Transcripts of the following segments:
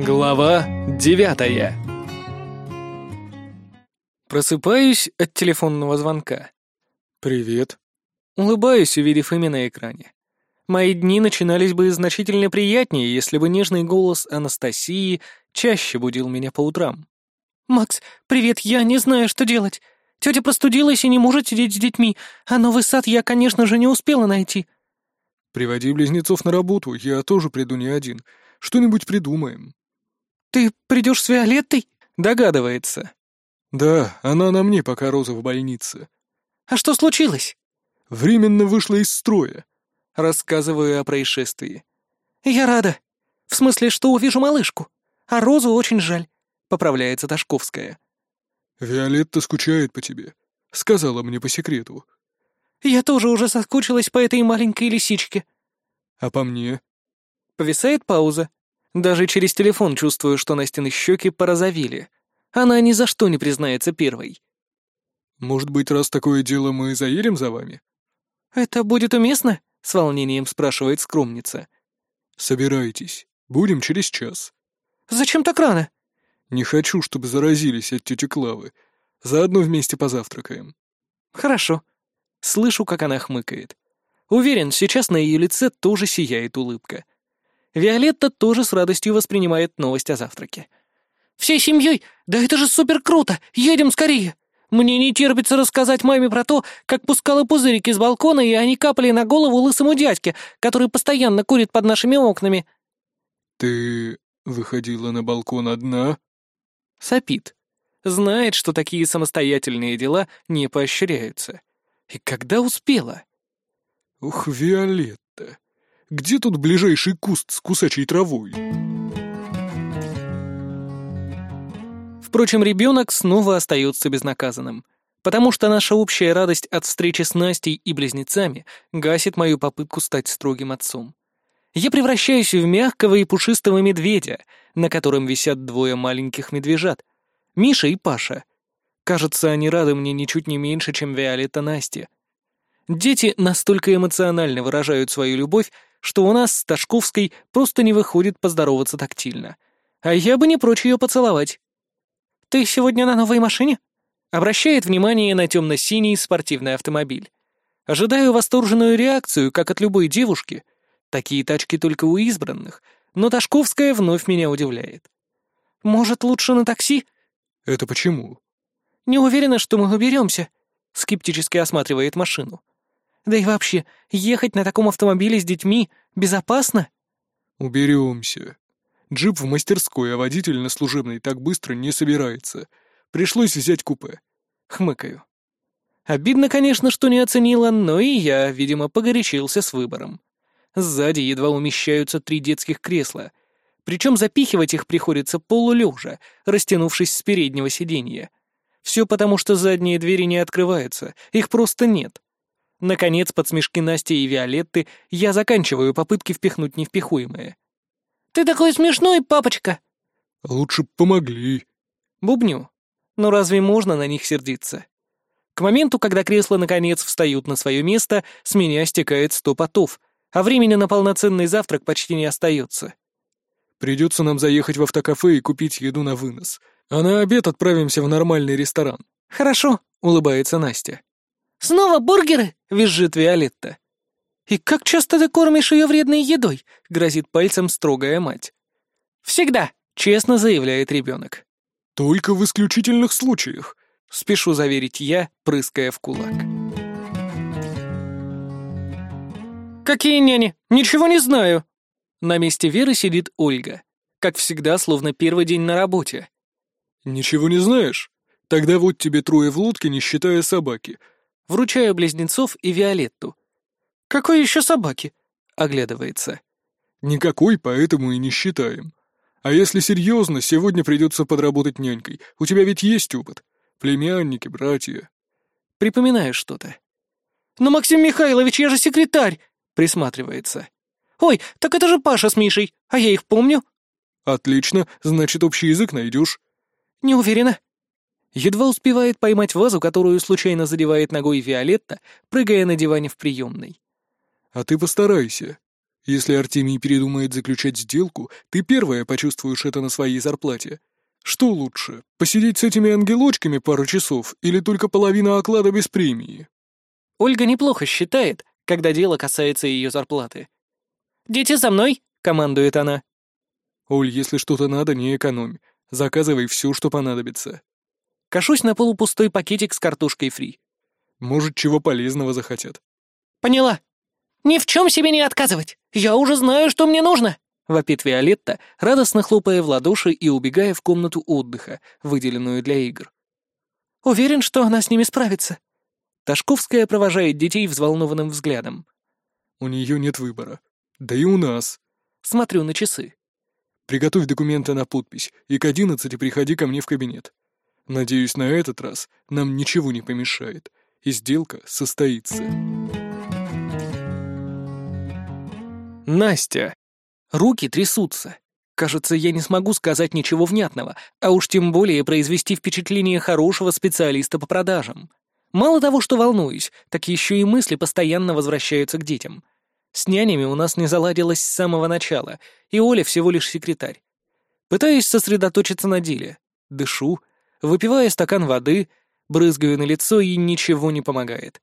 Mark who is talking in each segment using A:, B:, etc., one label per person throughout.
A: Глава девятая Просыпаюсь от телефонного звонка. «Привет». Улыбаюсь, увидев имя на экране. Мои дни начинались бы значительно приятнее, если бы нежный голос Анастасии чаще будил меня по утрам.
B: «Макс, привет, я не знаю, что делать. Тетя простудилась и не может сидеть с детьми, а новый сад я, конечно же, не успела найти».
C: «Приводи близнецов на работу, я тоже приду не один. Что-нибудь придумаем».
B: «Ты придешь с Виолеттой?»
A: Догадывается.
C: «Да, она на мне, пока Роза в больнице».
B: «А что случилось?»
C: «Временно вышла из строя».
A: Рассказываю о происшествии.
B: «Я рада. В смысле, что увижу малышку. А Розу очень жаль», — поправляется Ташковская.
C: «Виолетта скучает по тебе. Сказала мне по секрету».
B: «Я тоже уже соскучилась по этой маленькой лисичке».
C: «А по мне?»
A: Повисает пауза. Даже через телефон чувствую, что Настины щеки порозовели. Она ни за что не признается первой.
C: «Может быть, раз такое дело, мы заедем за вами?»
B: «Это будет уместно?»
A: — с волнением спрашивает скромница.
C: «Собирайтесь. Будем через час».
B: «Зачем так рано?»
C: «Не хочу, чтобы заразились от тети Клавы. Заодно вместе позавтракаем».
A: «Хорошо». Слышу, как она хмыкает. Уверен, сейчас на ее лице тоже сияет улыбка. Виолетта тоже с радостью воспринимает новость о завтраке.
B: «Всей семьей? Да это же супер круто! Едем скорее! Мне не терпится рассказать маме про то, как пускала пузырики с балкона, и они капали на голову лысому дядьке, который постоянно курит под нашими окнами».
C: «Ты выходила на балкон одна?»
A: Сопит. Знает, что такие самостоятельные дела не поощряются. И когда успела?
C: «Ух, Виолетта, где тут ближайший куст с кусачей травой?»
A: Впрочем, ребенок снова остается безнаказанным, потому что наша общая радость от встречи с Настей и близнецами гасит мою попытку стать строгим отцом. Я превращаюсь в мягкого и пушистого медведя, на котором висят двое маленьких медвежат — Миша и Паша. Кажется, они рады мне ничуть не меньше, чем Виолетта Настя. Дети настолько эмоционально выражают свою любовь, что у нас с Ташковской просто не выходит поздороваться тактильно. А я бы не прочь ее поцеловать.
B: «Ты сегодня на новой машине?»
A: Обращает внимание на темно-синий спортивный автомобиль. Ожидаю восторженную реакцию, как от любой девушки. Такие тачки только у избранных, но Ташковская вновь меня удивляет.
B: «Может, лучше на такси?»
C: «Это почему?»
B: «Не уверена, что мы уберемся», — скептически осматривает машину. «Да и вообще, ехать на таком автомобиле с детьми безопасно?»
C: «Уберемся», Джип в мастерской, а водитель на служебной так быстро не собирается. Пришлось взять купе.
A: Хмыкаю. Обидно, конечно, что не оценила, но и я, видимо, погорячился с выбором. Сзади едва умещаются три детских кресла. Причем запихивать их приходится полулежа, растянувшись с переднего сиденья. Все потому, что задние двери не открываются, их просто нет. Наконец, под смешки Насти и Виолетты, я заканчиваю попытки впихнуть невпихуемое.
B: «Ты такой смешной, папочка!»
C: «Лучше помогли».
A: Бубню. Но разве можно на них сердиться? К моменту, когда кресла наконец встают на свое место, с меня стекает сто потов, а времени на полноценный завтрак почти не остается.
C: Придется нам заехать в автокафе и купить еду на вынос. А на обед отправимся в нормальный ресторан.
A: «Хорошо», — улыбается Настя.
B: «Снова бургеры?» — визжит Виолетта. «И как часто ты кормишь ее вредной едой?» — грозит пальцем строгая мать.
A: «Всегда», — честно заявляет ребенок.
C: «Только в исключительных случаях», —
A: спешу заверить я, прыская в кулак. «Какие няни? Ничего не знаю!» На месте Веры сидит Ольга. Как всегда, словно первый день на работе.
C: «Ничего не знаешь? Тогда вот тебе трое в лодке, не считая собаки».
A: Вручаю близнецов и Виолетту,
B: «Какой еще собаки?»
A: — оглядывается.
C: «Никакой, поэтому и не считаем. А если серьезно, сегодня придется подработать нянькой. У тебя ведь есть опыт. Племянники, братья».
A: Припоминаю что-то.
B: «Но, Максим Михайлович, я же секретарь!» — присматривается. «Ой, так это же Паша с Мишей, а я их помню».
C: «Отлично, значит, общий язык найдешь».
B: «Не уверена».
A: Едва успевает поймать вазу, которую случайно задевает ногой Виолетта, прыгая на диване в приемной.
C: А ты постарайся. Если Артемий передумает заключать сделку, ты первая почувствуешь это на своей зарплате. Что лучше, посидеть с этими ангелочками пару часов или только половина оклада без премии?
A: Ольга неплохо считает, когда дело касается ее зарплаты.
B: «Дети за мной!» — командует она.
C: «Оль, если что-то надо, не экономь. Заказывай все, что понадобится».
A: Кашусь на полупустой пакетик с картошкой фри.
C: Может, чего полезного захотят.
B: «Поняла. Ни в чем себе не отказывать. Я уже знаю, что мне нужно!»
A: — вопит Виолетта, радостно хлопая в ладоши и убегая в комнату отдыха, выделенную для игр.
B: «Уверен, что она с ними справится».
A: Ташковская провожает детей взволнованным взглядом.
C: «У нее нет выбора. Да и у нас».
A: Смотрю на часы.
C: «Приготовь документы на подпись и к одиннадцати приходи ко мне в кабинет. Надеюсь, на этот раз нам ничего не помешает, и сделка состоится».
A: Настя. Руки трясутся. Кажется, я не смогу сказать ничего внятного, а уж тем более произвести впечатление хорошего специалиста по продажам. Мало того, что волнуюсь, так еще и мысли постоянно возвращаются к детям. С нянями у нас не заладилось с самого начала, и Оля всего лишь секретарь. Пытаюсь сосредоточиться на деле. Дышу, выпиваю стакан воды, брызгаю на лицо, и ничего не помогает.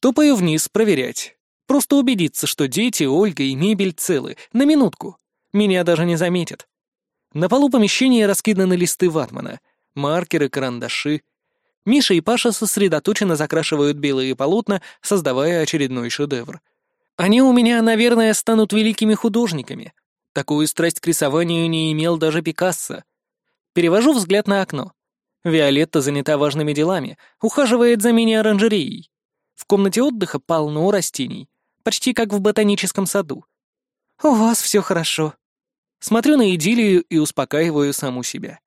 A: Топаю вниз проверять. Просто убедиться, что дети, Ольга и мебель целы. На минутку. Меня даже не заметят. На полу помещения раскиданы листы ватмана, маркеры, карандаши. Миша и Паша сосредоточенно закрашивают белые полотна, создавая очередной шедевр. Они у меня, наверное, станут великими художниками. Такую страсть к рисованию не имел даже Пикассо. Перевожу взгляд на окно. Виолетта занята важными делами, ухаживает за мини-оранжереей. В комнате отдыха полно растений почти как в ботаническом саду. «У вас все хорошо». Смотрю на идиллию и успокаиваю саму себя.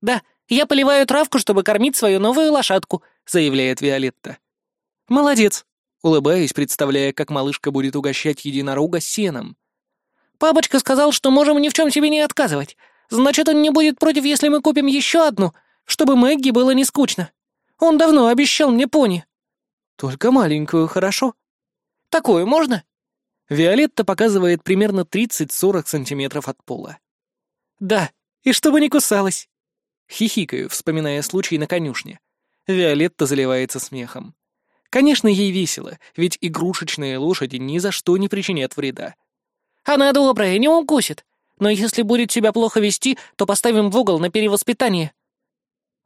B: «Да, я поливаю травку, чтобы кормить свою новую лошадку», — заявляет Виолетта.
A: «Молодец», — улыбаюсь, представляя, как малышка будет угощать единорога сеном.
B: «Папочка сказал, что можем ни в чем себе не отказывать. Значит, он не будет против, если мы купим еще одну, чтобы Мэгги было не скучно. Он давно обещал мне пони».
A: «Только маленькую, хорошо?»
B: Такое можно?»
A: Виолетта показывает примерно 30-40 сантиметров от пола.
B: «Да, и чтобы не кусалась».
A: Хихикаю, вспоминая случай на конюшне. Виолетта заливается смехом. Конечно, ей весело, ведь игрушечные лошади ни за что не причинят вреда.
B: «Она добрая, не укусит. Но если будет себя плохо вести, то поставим в угол на перевоспитание».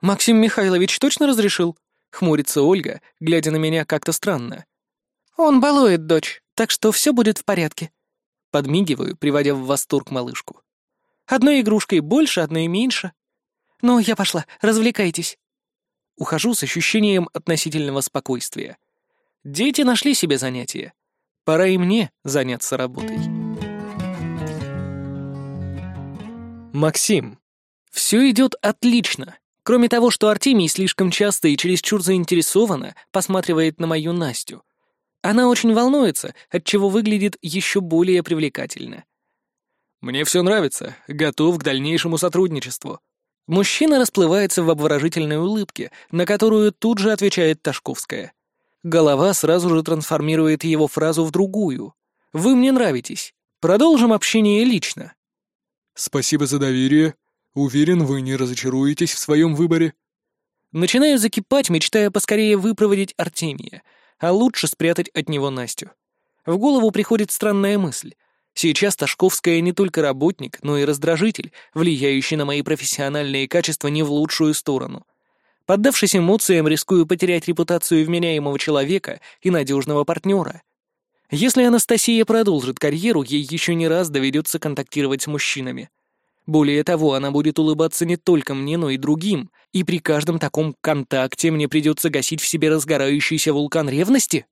A: «Максим Михайлович точно разрешил?» — хмурится Ольга, глядя на меня как-то странно.
B: «Он балует дочь, так что все будет в порядке».
A: Подмигиваю, приводя в восторг малышку.
B: «Одной игрушкой больше, одной меньше. Ну, я пошла, развлекайтесь».
A: Ухожу с ощущением относительного спокойствия. Дети нашли себе занятие. Пора и мне заняться работой. Максим. Все идет отлично. Кроме того, что Артемий слишком часто и чересчур заинтересованно посматривает на мою Настю. Она очень волнуется, отчего выглядит еще более привлекательно. «Мне все нравится, готов к дальнейшему сотрудничеству». Мужчина расплывается в обворожительной улыбке, на которую тут же отвечает Ташковская. Голова сразу же трансформирует его фразу в другую. «Вы мне нравитесь. Продолжим общение лично».
C: «Спасибо за доверие. Уверен, вы не разочаруетесь в своем выборе».
A: Начинаю закипать, мечтая поскорее выпроводить Артемия — а лучше спрятать от него Настю. В голову приходит странная мысль. Сейчас Ташковская не только работник, но и раздражитель, влияющий на мои профессиональные качества не в лучшую сторону. Поддавшись эмоциям, рискую потерять репутацию вменяемого человека и надежного партнера. Если Анастасия продолжит карьеру, ей еще не раз доведется контактировать с мужчинами. Более того, она будет улыбаться не только мне, но и другим, и при каждом таком контакте мне придется гасить в себе разгорающийся вулкан ревности?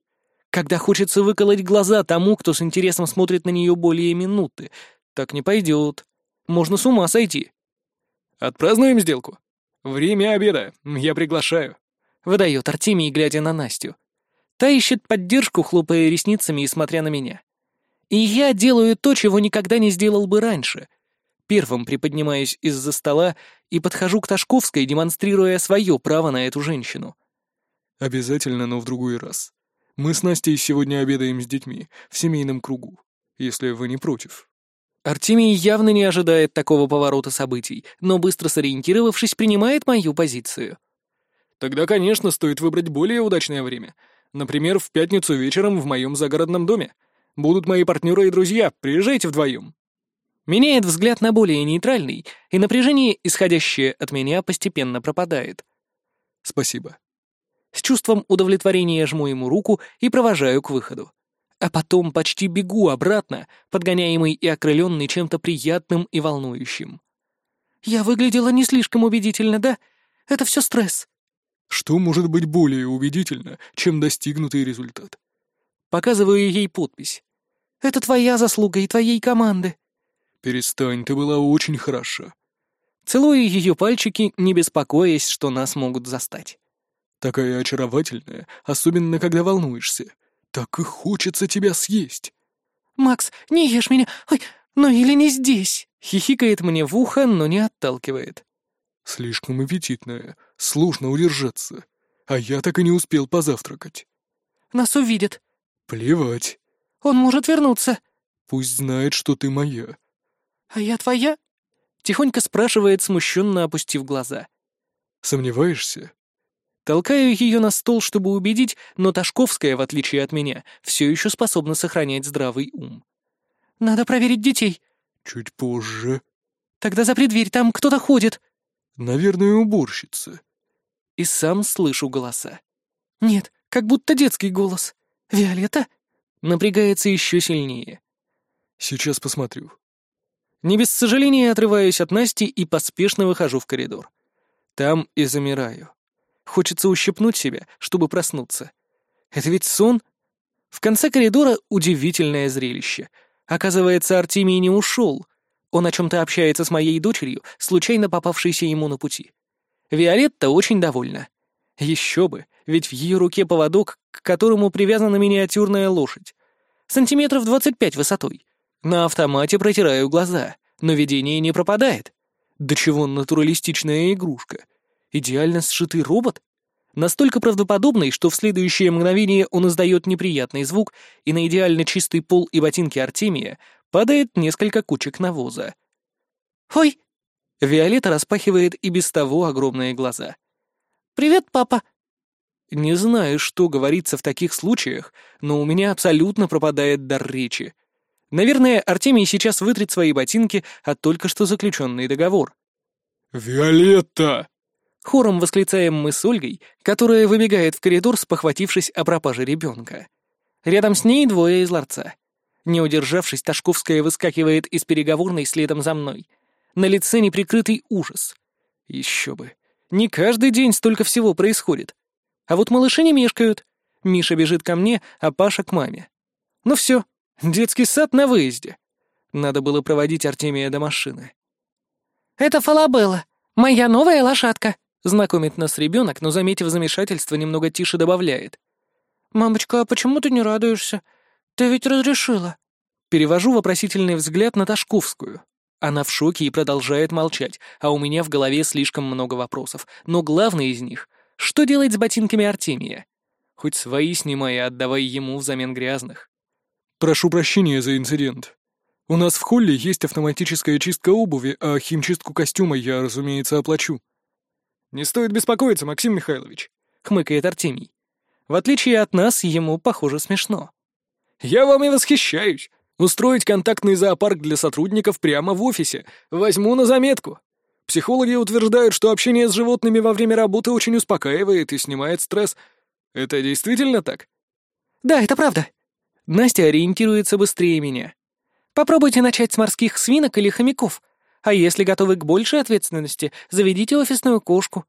A: Когда хочется выколоть глаза тому, кто с интересом смотрит на нее более минуты. Так не пойдет. Можно с ума сойти.
C: Отпразднуем сделку. Время обеда. Я приглашаю.
A: Выдает Артемий, глядя на Настю. Та ищет поддержку, хлопая ресницами и смотря на меня. И я делаю то, чего никогда не сделал бы раньше — Первым приподнимаюсь из-за стола и подхожу к Ташковской, демонстрируя свое право на эту женщину.
C: «Обязательно, но в другой раз. Мы с Настей сегодня обедаем с детьми, в семейном кругу. если вы не против.
A: Артемий явно не ожидает такого поворота событий, но быстро сориентировавшись, принимает мою позицию.
C: Тогда, конечно, стоит выбрать более удачное время. Например, в пятницу вечером в моем загородном доме. Будут мои партнеры и друзья, приезжайте вдвоем.
A: Меняет взгляд на более нейтральный, и напряжение, исходящее от меня, постепенно пропадает.
C: Спасибо.
A: С чувством удовлетворения жму ему руку и провожаю к выходу. А потом почти бегу обратно, подгоняемый и окрыленный чем-то приятным и волнующим. «Я выглядела не слишком убедительно, да? Это все стресс».
C: Что может быть более убедительно, чем достигнутый результат?
A: Показываю ей подпись. «Это твоя заслуга и твоей команды».
C: «Перестань, ты была очень хороша».
A: Целую ее пальчики, не беспокоясь, что нас могут застать.
C: Такая очаровательная, особенно когда волнуешься. Так и хочется тебя съесть.
B: «Макс, не ешь меня! Ой, ну или не здесь!»
A: Хихикает мне в ухо, но не отталкивает.
C: Слишком аппетитная, сложно удержаться. А я так и не успел позавтракать.
B: Нас увидят.
C: Плевать.
B: Он может вернуться.
C: Пусть знает, что ты моя.
B: А я твоя?
A: Тихонько спрашивает, смущенно опустив глаза.
C: Сомневаешься?
A: Толкаю ее на стол, чтобы убедить, но Ташковская, в отличие от меня, все еще способна сохранять здравый ум.
B: «Надо проверить детей».
C: «Чуть позже».
B: «Тогда запри дверь, там кто-то ходит».
C: «Наверное, уборщица».
A: И сам слышу голоса.
B: «Нет, как будто детский голос. Виолетта?»
A: Напрягается еще сильнее.
C: «Сейчас посмотрю».
A: Не без сожаления отрываюсь от Насти и поспешно выхожу в коридор. Там и замираю. Хочется ущипнуть себя, чтобы проснуться. Это ведь сон? В конце коридора удивительное зрелище. Оказывается, Артемий не ушел. Он о чем-то общается с моей дочерью, случайно попавшейся ему на пути. Виолетта очень довольна. Еще бы, ведь в ее руке поводок, к которому привязана миниатюрная лошадь. Сантиметров двадцать пять высотой. На автомате протираю глаза, но видение не пропадает. До чего натуралистичная игрушка — Идеально сшитый робот? Настолько правдоподобный, что в следующее мгновение он издает неприятный звук, и на идеально чистый пол и ботинки Артемия падает несколько кучек навоза.
B: «Ой!»
A: Виолетта распахивает и без того огромные глаза.
B: «Привет, папа!»
A: Не знаю, что говорится в таких случаях, но у меня абсолютно пропадает дар речи. Наверное, Артемий сейчас вытрет свои ботинки от только что заключенный договор.
C: «Виолетта!»
A: Хором восклицаем мы с Ольгой, которая выбегает в коридор, спохватившись о пропаже ребенка. Рядом с ней двое из ларца. Не удержавшись, Ташковская выскакивает из переговорной следом за мной. На лице неприкрытый ужас. Еще бы. Не каждый день столько всего происходит. А вот малыши не мешкают. Миша бежит ко мне, а Паша к маме. Ну все, детский сад на выезде. Надо было проводить Артемия до машины.
B: «Это Фалабелла, моя новая лошадка»,
A: Знакомит нас ребенок, но, заметив замешательство, немного тише добавляет.
B: «Мамочка, а почему ты не радуешься? Ты ведь разрешила».
A: Перевожу вопросительный взгляд на Ташковскую. Она в шоке и продолжает молчать, а у меня в голове слишком много вопросов. Но главный из них — что делать с ботинками Артемия? Хоть свои снимай и отдавай ему взамен грязных.
C: «Прошу прощения за инцидент. У нас в холле есть автоматическая чистка обуви, а химчистку костюма я, разумеется, оплачу»,
A: «Не стоит беспокоиться, Максим Михайлович», — хмыкает Артемий. В отличие от нас, ему, похоже, смешно. «Я вам и восхищаюсь. Устроить контактный зоопарк для сотрудников прямо в офисе. Возьму на заметку. Психологи утверждают, что общение с животными во время работы очень успокаивает и снимает стресс. Это действительно так?»
B: «Да, это правда».
A: Настя ориентируется быстрее меня.
B: «Попробуйте начать с морских свинок или хомяков. А если готовы к большей ответственности, заведите офисную кошку.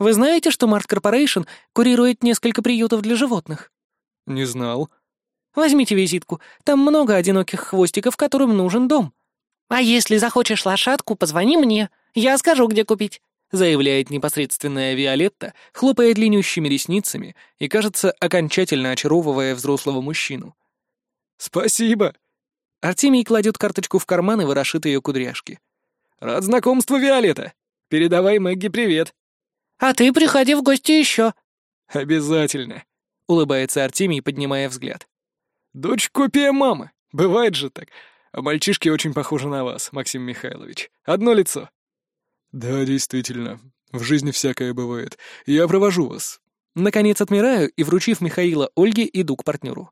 B: Вы знаете, что Март Корпорейшн курирует несколько приютов для животных?
C: Не знал.
B: Возьмите визитку. Там много одиноких хвостиков, которым нужен дом. А если захочешь лошадку, позвони мне. Я скажу, где купить.
A: Заявляет непосредственная Виолетта, хлопая длиннющими ресницами и, кажется, окончательно очаровывая взрослого мужчину. «Спасибо!» Артемий кладет карточку в карман и ворошит ее кудряшки. «Рад знакомству, Виолетта! Передавай Мэгги привет!»
B: «А ты приходи в гости еще!»
A: «Обязательно!» — улыбается Артемий, поднимая взгляд. «Дочь копия мамы,
C: Бывает же так. А мальчишки очень похожи на вас, Максим Михайлович. Одно лицо. Да, действительно. В жизни всякое бывает. Я провожу вас.
A: Наконец отмираю и, вручив Михаила Ольге, иду к партнеру.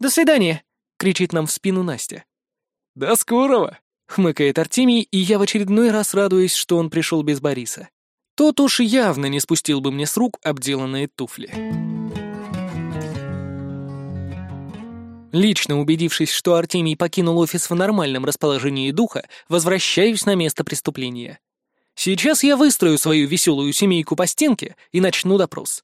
B: «До свидания!»
A: — кричит нам в спину Настя.
C: «До скорого!»
A: — хмыкает Артемий, и я в очередной раз радуюсь, что он пришел без Бориса. Тот уж явно не спустил бы мне с рук обделанные туфли. Лично убедившись, что Артемий покинул офис в нормальном расположении духа, возвращаюсь на место преступления. Сейчас я выстрою свою веселую семейку по стенке и начну допрос.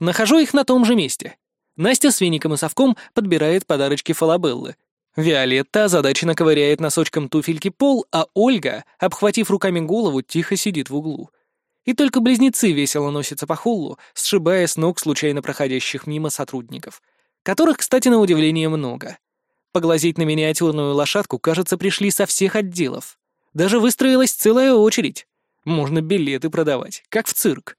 A: Нахожу их на том же месте. Настя с веником и совком подбирает подарочки Фалабеллы. Виолетта озадаченно ковыряет носочком туфельки пол, а Ольга, обхватив руками голову, тихо сидит в углу. И только близнецы весело носятся по холлу, сшибая с ног случайно проходящих мимо сотрудников, которых, кстати, на удивление много. Поглазеть на миниатюрную лошадку, кажется, пришли со всех отделов. Даже выстроилась целая очередь. Можно билеты продавать, как в цирк.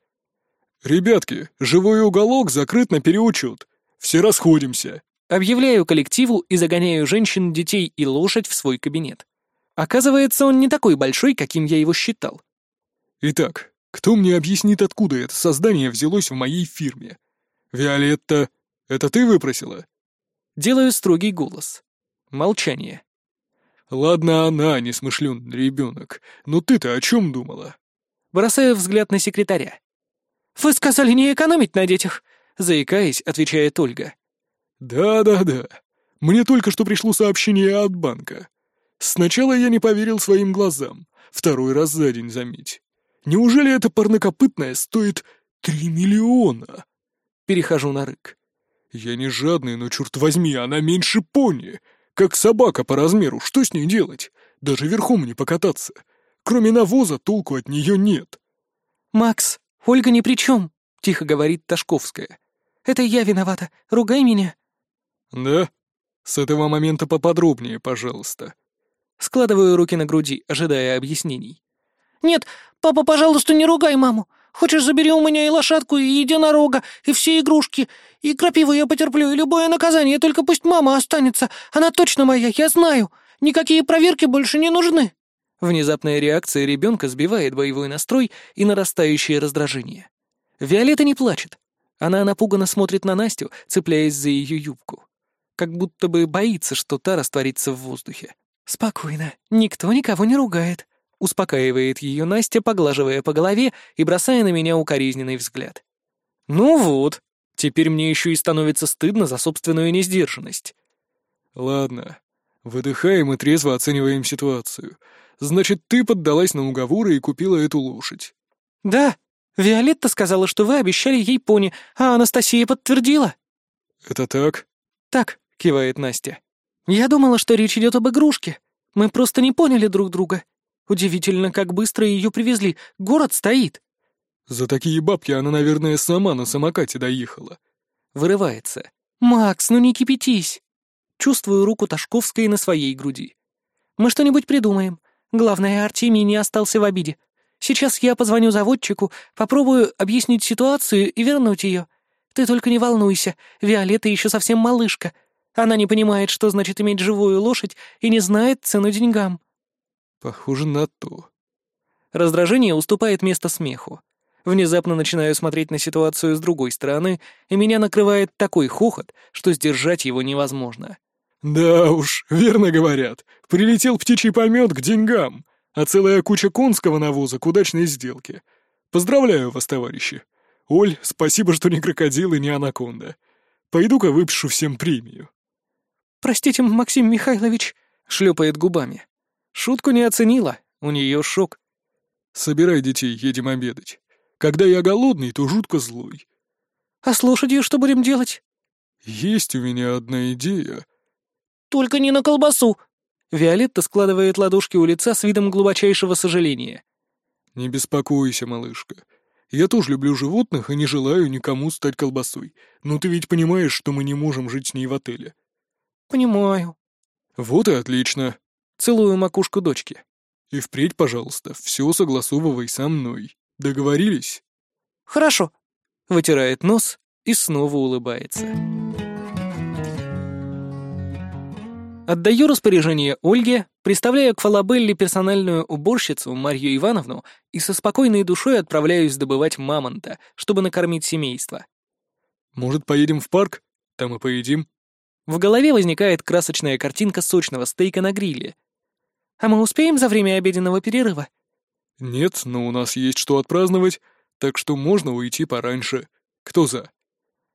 C: «Ребятки, живой уголок закрыт на переучет. Все расходимся»,
A: Объявляю коллективу и загоняю женщин, детей и лошадь в свой кабинет. Оказывается, он не такой большой, каким я его считал.
C: Итак, кто мне объяснит, откуда это создание взялось в моей фирме? Виолетта, это ты выпросила?
A: Делаю строгий голос. Молчание.
C: Ладно, она, несмышленный ребенок, но ты-то о чем думала?
A: Бросаю взгляд на секретаря.
B: «Вы сказали не экономить на детях», —
A: заикаясь, отвечает Ольга.
C: «Да-да-да. Мне только что пришло сообщение от банка. Сначала я не поверил своим глазам. Второй раз за день, заметь. Неужели эта парнокопытная стоит три миллиона?»
A: Перехожу на рык.
C: «Я не жадный, но, черт возьми, она меньше пони. Как собака по размеру, что с ней делать? Даже верхом не покататься. Кроме навоза толку от нее нет».
B: «Макс, Ольга ни при чем», — тихо говорит Ташковская. «Это я виновата. Ругай меня».
C: «Да? С этого момента поподробнее, пожалуйста».
A: Складываю руки на груди, ожидая объяснений.
B: «Нет, папа, пожалуйста, не ругай маму. Хочешь, забери у меня и лошадку, и единорога, и все игрушки. И крапиву я потерплю, и любое наказание, только пусть мама останется. Она точно моя, я знаю. Никакие проверки больше не нужны».
A: Внезапная реакция ребенка сбивает боевой настрой и нарастающее раздражение. Виолетта не плачет. Она напуганно смотрит на Настю, цепляясь за ее юбку как будто бы боится, что та растворится в воздухе.
B: «Спокойно, никто никого не ругает», —
A: успокаивает ее Настя, поглаживая по голове и бросая на меня укоризненный взгляд. «Ну вот, теперь мне еще и становится стыдно за собственную несдержанность».
C: «Ладно, выдыхаем и трезво оцениваем ситуацию. Значит, ты поддалась на уговоры и купила эту лошадь».
B: «Да, Виолетта сказала, что вы обещали ей пони, а Анастасия подтвердила».
C: «Это так?»
B: «Так, — кивает Настя. «Я думала, что речь идет об игрушке. Мы просто не поняли друг друга. Удивительно, как быстро ее привезли. Город стоит».
C: «За такие бабки она, наверное, сама на самокате доехала».
A: Вырывается.
B: «Макс, ну не кипятись».
A: Чувствую руку Ташковской на своей груди.
B: «Мы что-нибудь придумаем. Главное, Артемий не остался в обиде. Сейчас я позвоню заводчику, попробую объяснить ситуацию и вернуть ее. Ты только не волнуйся, Виолетта еще совсем малышка. Она не понимает, что значит иметь живую лошадь, и не знает цену деньгам».
C: «Похоже на то».
A: Раздражение уступает место смеху. Внезапно начинаю смотреть на ситуацию с другой стороны, и меня накрывает такой хохот, что сдержать его невозможно.
C: «Да уж, верно говорят. Прилетел птичий помет к деньгам, а целая куча конского навоза к удачной сделке. Поздравляю вас, товарищи. Оль, спасибо, что не крокодил и не анаконда. Пойду-ка выпишу всем премию».
B: «Простите, Максим Михайлович», —
A: шлепает губами. Шутку не оценила, у нее шок.
C: «Собирай детей, едем обедать. Когда я голодный, то жутко злой».
B: «А с лошадью что будем делать?»
C: «Есть у меня одна идея».
B: «Только не на колбасу!»
A: Виолетта складывает ладошки у лица с видом глубочайшего сожаления.
C: «Не беспокойся, малышка. Я тоже люблю животных и не желаю никому стать колбасой. Но ты ведь понимаешь, что мы не можем жить с ней в отеле.
B: «Понимаю».
C: «Вот и отлично».
A: Целую макушку дочки.
C: «И впредь, пожалуйста, все согласовывай со мной. Договорились?»
B: «Хорошо».
A: Вытирает нос и снова улыбается. Отдаю распоряжение Ольге, представляю к Фалабелле персональную уборщицу Марью Ивановну и со спокойной душой отправляюсь добывать мамонта, чтобы накормить семейство.
C: «Может, поедем в парк? Там и поедим».
A: В голове возникает красочная картинка сочного стейка на гриле.
B: «А мы успеем за время обеденного перерыва?»
C: «Нет, но у нас есть что отпраздновать, так что можно уйти пораньше. Кто за?»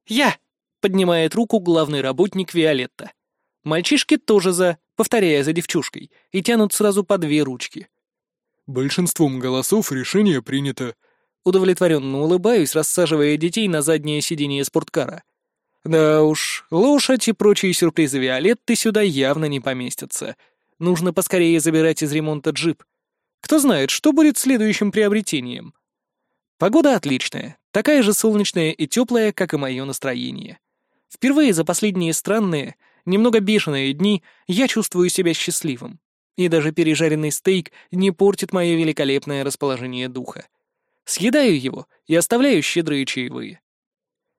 B: «Я!» — поднимает руку главный работник Виолетта.
A: Мальчишки тоже за, повторяя за девчушкой, и тянут сразу по две ручки.
C: «Большинством голосов решение принято».
A: Удовлетворенно улыбаюсь, рассаживая детей на заднее сиденье спорткара. Да уж, лошадь и прочие сюрпризы Виолетты сюда явно не поместятся. Нужно поскорее забирать из ремонта джип. Кто знает, что будет следующим приобретением. Погода отличная, такая же солнечная и теплая, как и мое настроение. Впервые за последние странные, немного бешеные дни я чувствую себя счастливым. И даже пережаренный стейк не портит мое великолепное расположение духа. Съедаю его и оставляю щедрые чаевые.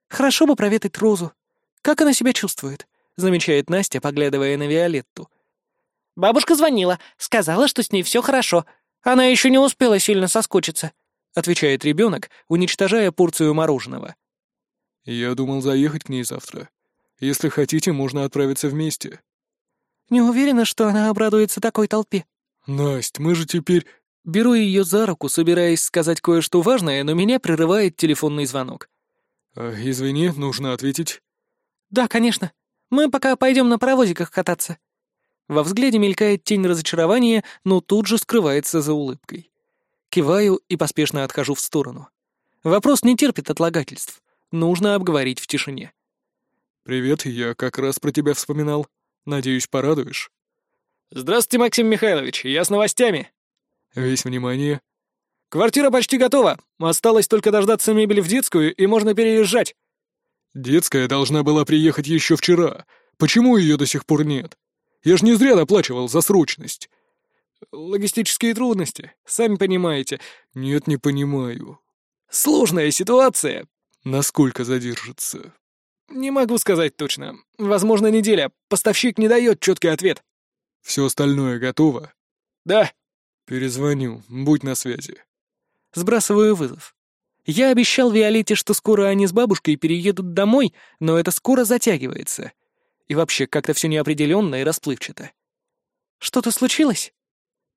B: «Хорошо бы проветать Розу. Как она себя чувствует?» — замечает Настя, поглядывая на Виолетту.
D: «Бабушка звонила, сказала, что с ней все хорошо. Она еще не успела сильно соскучиться», —
A: отвечает ребенок, уничтожая порцию мороженого.
C: «Я думал заехать к ней завтра. Если хотите, можно отправиться вместе».
B: «Не уверена, что она обрадуется такой толпе».
C: «Насть, мы же теперь...»
A: Беру ее за руку, собираясь сказать кое-что важное, но меня прерывает телефонный звонок.
C: «А, «Извини, нужно ответить».
B: «Да, конечно. Мы пока пойдем на паровозиках кататься».
A: Во взгляде мелькает тень разочарования, но тут же скрывается за улыбкой. Киваю и поспешно отхожу в сторону. Вопрос не терпит отлагательств. Нужно обговорить в тишине.
C: «Привет, я как раз про тебя вспоминал. Надеюсь, порадуешь».
A: «Здравствуйте, Максим Михайлович, я с новостями».
C: «Весь внимание».
A: «Квартира почти готова. Осталось только дождаться мебели в детскую, и можно переезжать».
C: «Детская должна была приехать еще вчера. Почему ее до сих пор нет?» Я ж не зря доплачивал за срочность.
A: Логистические трудности, сами понимаете.
C: Нет, не понимаю.
A: Сложная ситуация.
C: Насколько задержится?
A: Не могу сказать точно. Возможно, неделя. Поставщик не дает четкий ответ.
C: Все остальное готово?
A: Да.
C: Перезвоню, будь на связи.
A: Сбрасываю вызов. Я обещал Виолетте, что скоро они с бабушкой переедут домой, но это скоро затягивается. И вообще, как-то все неопределенно и расплывчато.
B: Что-то случилось?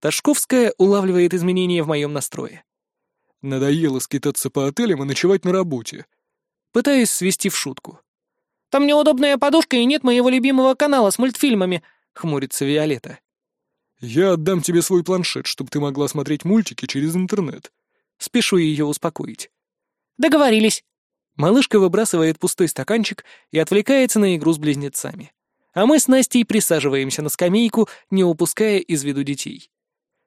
A: Ташковская улавливает изменения в моем настрое.
C: Надоело скитаться по отелям и ночевать на работе.
A: Пытаюсь свести в шутку.
D: «Там неудобная подушка и нет моего любимого канала с мультфильмами», —
A: хмурится Виолетта.
C: «Я отдам тебе свой планшет, чтобы ты могла смотреть мультики через интернет».
A: Спешу ее успокоить.
D: «Договорились».
A: Малышка выбрасывает пустой стаканчик и отвлекается на игру с близнецами. А мы с Настей присаживаемся на скамейку, не упуская из виду детей.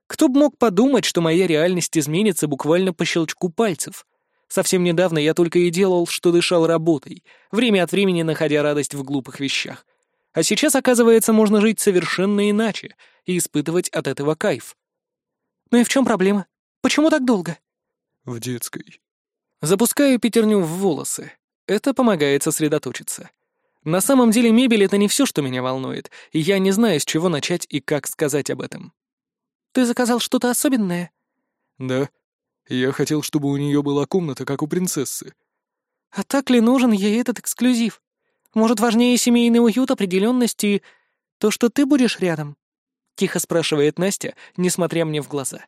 A: Кто бы мог подумать, что моя реальность изменится буквально по щелчку пальцев. Совсем недавно я только и делал, что дышал работой, время от времени находя радость в глупых вещах. А сейчас, оказывается, можно жить совершенно иначе и испытывать от этого кайф.
B: Ну и в чем проблема? Почему так долго?
C: В детской.
A: Запускаю пятерню в волосы. Это помогает сосредоточиться. На самом деле мебель — это не все, что меня волнует, и я не знаю, с чего начать и как сказать об этом.
B: «Ты заказал что-то особенное?»
C: «Да. Я хотел, чтобы у нее была комната, как у принцессы».
B: «А так ли нужен ей этот эксклюзив? Может, важнее семейный уют, определенность и то, что ты будешь рядом?»
A: — тихо спрашивает Настя, несмотря мне в глаза.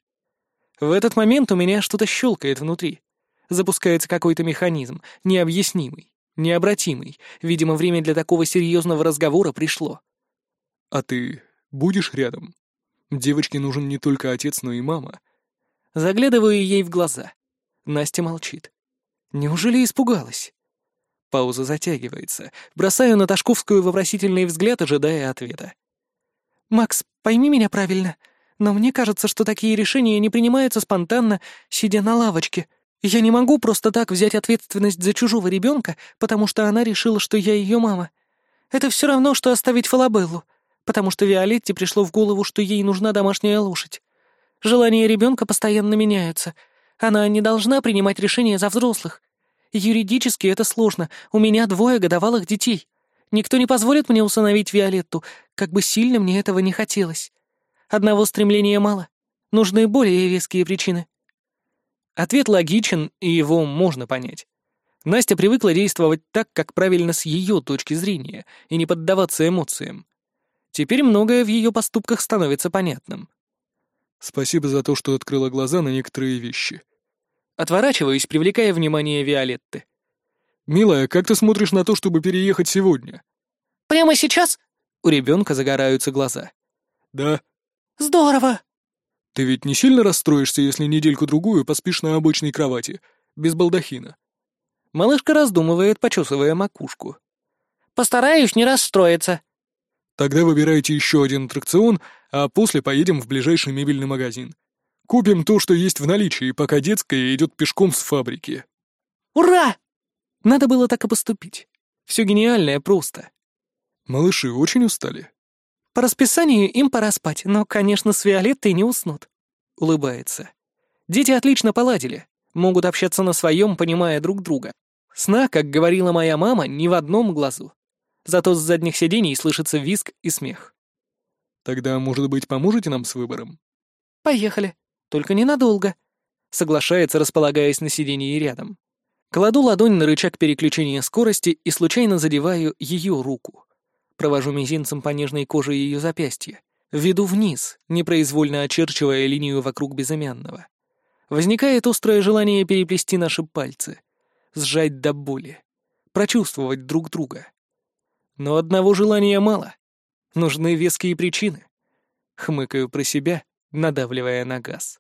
A: В этот момент у меня что-то щелкает внутри запускается какой-то механизм, необъяснимый, необратимый. Видимо, время для такого серьезного разговора пришло.
C: «А ты будешь рядом? Девочке нужен не только отец, но и мама».
A: Заглядываю ей в глаза. Настя молчит. Неужели испугалась? Пауза затягивается. Бросаю на Ташковскую вопросительный взгляд, ожидая ответа.
B: «Макс, пойми меня правильно, но мне кажется, что такие решения не принимаются спонтанно, сидя на лавочке», я не могу просто так взять ответственность за чужого ребенка, потому что она решила, что я ее мама. Это все равно, что оставить Фалабеллу, потому что Виолетте пришло в голову, что ей нужна домашняя лошадь. Желания ребенка постоянно меняются. Она не должна принимать решения за взрослых. Юридически это сложно. У меня двое годовалых детей. Никто не позволит мне усыновить Виолетту, как бы сильно мне этого не хотелось. Одного стремления мало. Нужны более веские причины».
A: Ответ логичен, и его можно понять. Настя привыкла действовать так, как правильно с ее точки зрения, и не поддаваться эмоциям. Теперь многое в ее поступках становится понятным.
C: «Спасибо за то, что открыла глаза на некоторые вещи».
A: Отворачиваюсь, привлекая внимание Виолетты.
C: «Милая, как ты смотришь на то, чтобы переехать сегодня?»
B: «Прямо сейчас?»
A: У ребенка загораются глаза.
C: «Да».
B: «Здорово!»
C: «Ты ведь не сильно расстроишься, если недельку-другую поспишь на обычной кровати, без балдахина?»
A: Малышка раздумывает, почесывая макушку.
B: «Постараюсь не расстроиться».
C: «Тогда выбирайте еще один аттракцион, а после поедем в ближайший мебельный магазин. Купим то, что есть в наличии, пока детская идет пешком с фабрики».
B: «Ура!»
A: Надо было так и поступить. Все гениальное просто.
C: «Малыши очень устали?»
B: «По расписанию им пора спать, но, конечно, с Виолеттой не уснут», —
A: улыбается. Дети отлично поладили, могут общаться на своем, понимая друг друга. Сна, как говорила моя мама, ни в одном глазу. Зато с задних сидений слышится визг и смех.
C: «Тогда, может быть, поможете нам с выбором?»
B: «Поехали. Только ненадолго», —
A: соглашается, располагаясь на сиденье рядом. Кладу ладонь на рычаг переключения скорости и случайно задеваю ее руку. Провожу мизинцем по нежной коже ее запястья. Веду вниз, непроизвольно очерчивая линию вокруг безымянного. Возникает острое желание переплести наши пальцы, сжать до боли, прочувствовать друг друга. Но одного желания мало. Нужны веские причины. Хмыкаю про себя, надавливая на газ.